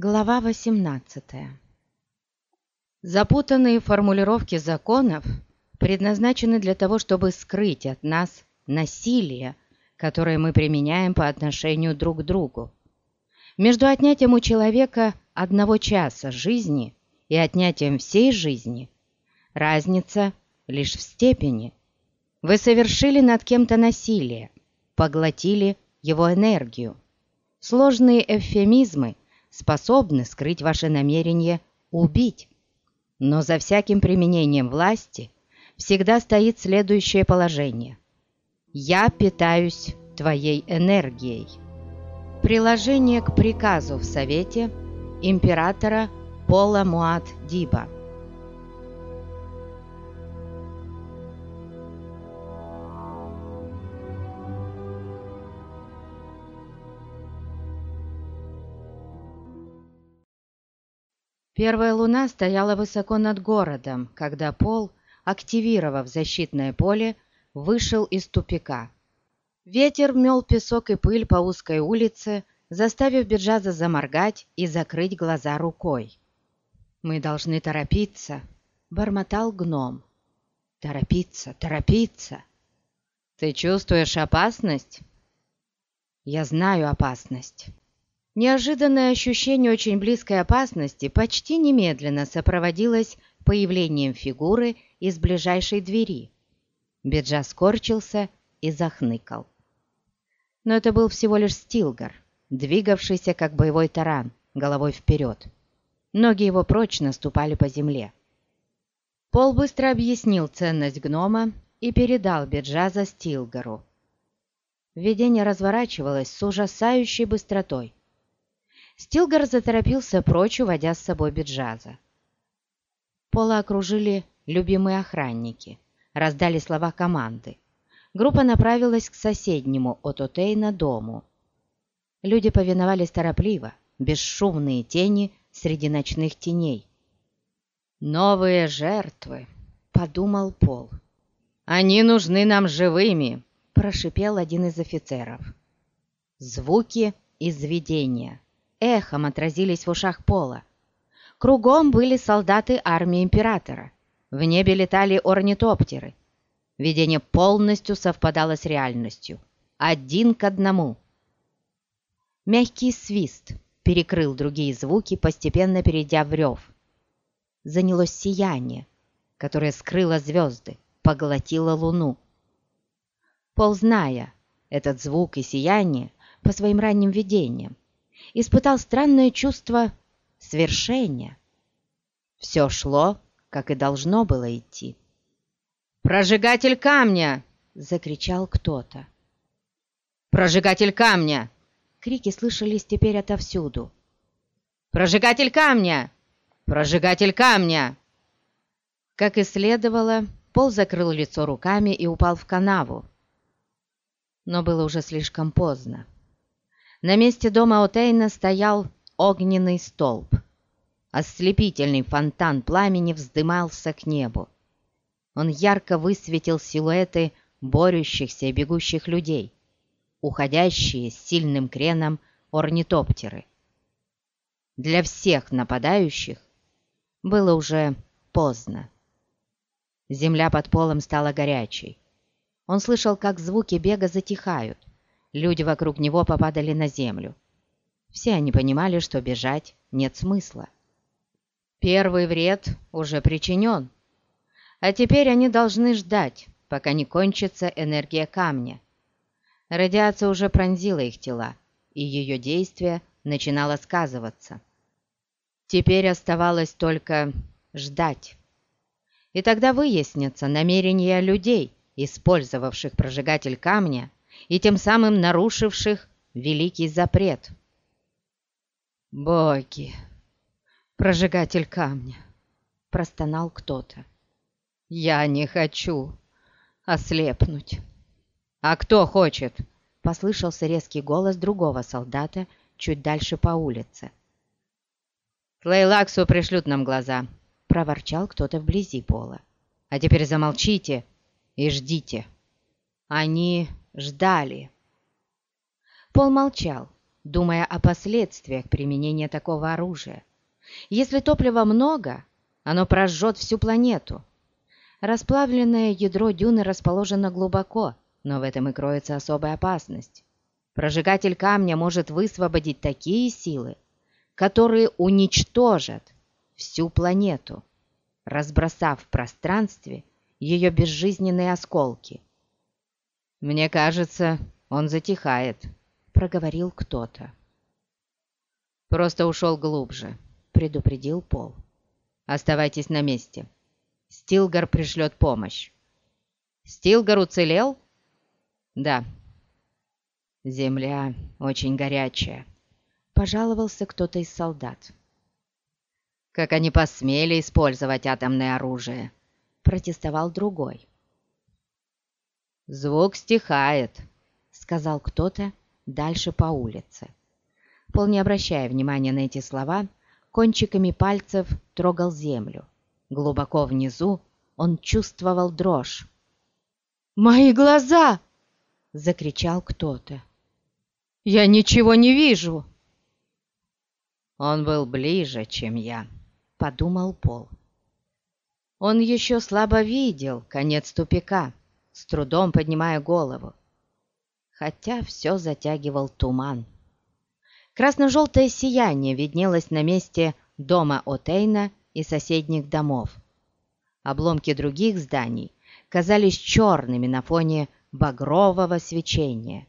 Глава 18 Запутанные формулировки законов предназначены для того, чтобы скрыть от нас насилие, которое мы применяем по отношению друг к другу. Между отнятием у человека одного часа жизни и отнятием всей жизни разница лишь в степени. Вы совершили над кем-то насилие, поглотили его энергию. Сложные эвфемизмы способны скрыть ваше намерение убить. Но за всяким применением власти всегда стоит следующее положение. «Я питаюсь твоей энергией». Приложение к приказу в Совете императора Пола Муат Диба. Первая луна стояла высоко над городом, когда Пол, активировав защитное поле, вышел из тупика. Ветер мел песок и пыль по узкой улице, заставив Беджаза заморгать и закрыть глаза рукой. «Мы должны торопиться», — бормотал гном. «Торопиться, торопиться!» «Ты чувствуешь опасность?» «Я знаю опасность». Неожиданное ощущение очень близкой опасности почти немедленно сопроводилось появлением фигуры из ближайшей двери. Беджа скорчился и захныкал. Но это был всего лишь стилгар, двигавшийся как боевой таран, головой вперед. Ноги его прочно ступали по земле. Пол быстро объяснил ценность гнома и передал Беджаза Стилгару. Видение разворачивалось с ужасающей быстротой. Стилгар заторопился прочь, уводя с собой Биджаза. Пола окружили любимые охранники, раздали слова команды. Группа направилась к соседнему от Отейна дому. Люди повиновались торопливо, бесшумные тени среди ночных теней. «Новые жертвы», — подумал Пол. «Они нужны нам живыми», — прошипел один из офицеров. Звуки из видения эхом отразились в ушах пола. Кругом были солдаты армии императора. В небе летали орнитоптеры. Видение полностью совпадало с реальностью. Один к одному. Мягкий свист перекрыл другие звуки, постепенно перейдя в рев. Занялось сияние, которое скрыло звезды, поглотило луну. Пол, зная этот звук и сияние по своим ранним видениям, испытал странное чувство свершения. Все шло, как и должно было идти. «Прожигатель камня!» — закричал кто-то. «Прожигатель камня!» — крики слышались теперь отовсюду. «Прожигатель камня! Прожигатель камня!» Как и следовало, Пол закрыл лицо руками и упал в канаву. Но было уже слишком поздно. На месте дома Отейна стоял огненный столб. Ослепительный фонтан пламени вздымался к небу. Он ярко высветил силуэты борющихся и бегущих людей, уходящие с сильным креном орнитоптеры. Для всех нападающих было уже поздно. Земля под полом стала горячей. Он слышал, как звуки бега затихают. Люди вокруг него попадали на землю. Все они понимали, что бежать нет смысла. Первый вред уже причинен. А теперь они должны ждать, пока не кончится энергия камня. Радиация уже пронзила их тела, и ее действие начинало сказываться. Теперь оставалось только ждать. И тогда выяснятся намерения людей, использовавших прожигатель камня и тем самым нарушивших великий запрет. «Боги! Прожигатель камня!» — простонал кто-то. «Я не хочу ослепнуть!» «А кто хочет?» — послышался резкий голос другого солдата чуть дальше по улице. «Тлейлаксу пришлют нам глаза!» — проворчал кто-то вблизи пола. «А теперь замолчите и ждите!» Они ждали. Пол молчал, думая о последствиях применения такого оружия. Если топлива много, оно прожжет всю планету. Расплавленное ядро дюны расположено глубоко, но в этом и кроется особая опасность. Прожигатель камня может высвободить такие силы, которые уничтожат всю планету, разбросав в пространстве ее безжизненные осколки. «Мне кажется, он затихает», — проговорил кто-то. «Просто ушел глубже», — предупредил Пол. «Оставайтесь на месте. Стилгар пришлет помощь». «Стилгар уцелел?» «Да». «Земля очень горячая», — пожаловался кто-то из солдат. «Как они посмели использовать атомное оружие!» — протестовал другой. «Звук стихает», — сказал кто-то дальше по улице. Пол, не обращая внимания на эти слова, кончиками пальцев трогал землю. Глубоко внизу он чувствовал дрожь. «Мои глаза!» — закричал кто-то. «Я ничего не вижу!» «Он был ближе, чем я», — подумал Пол. Он еще слабо видел конец тупика с трудом поднимая голову, хотя все затягивал туман. Красно-желтое сияние виднелось на месте дома Отейна и соседних домов. Обломки других зданий казались черными на фоне багрового свечения.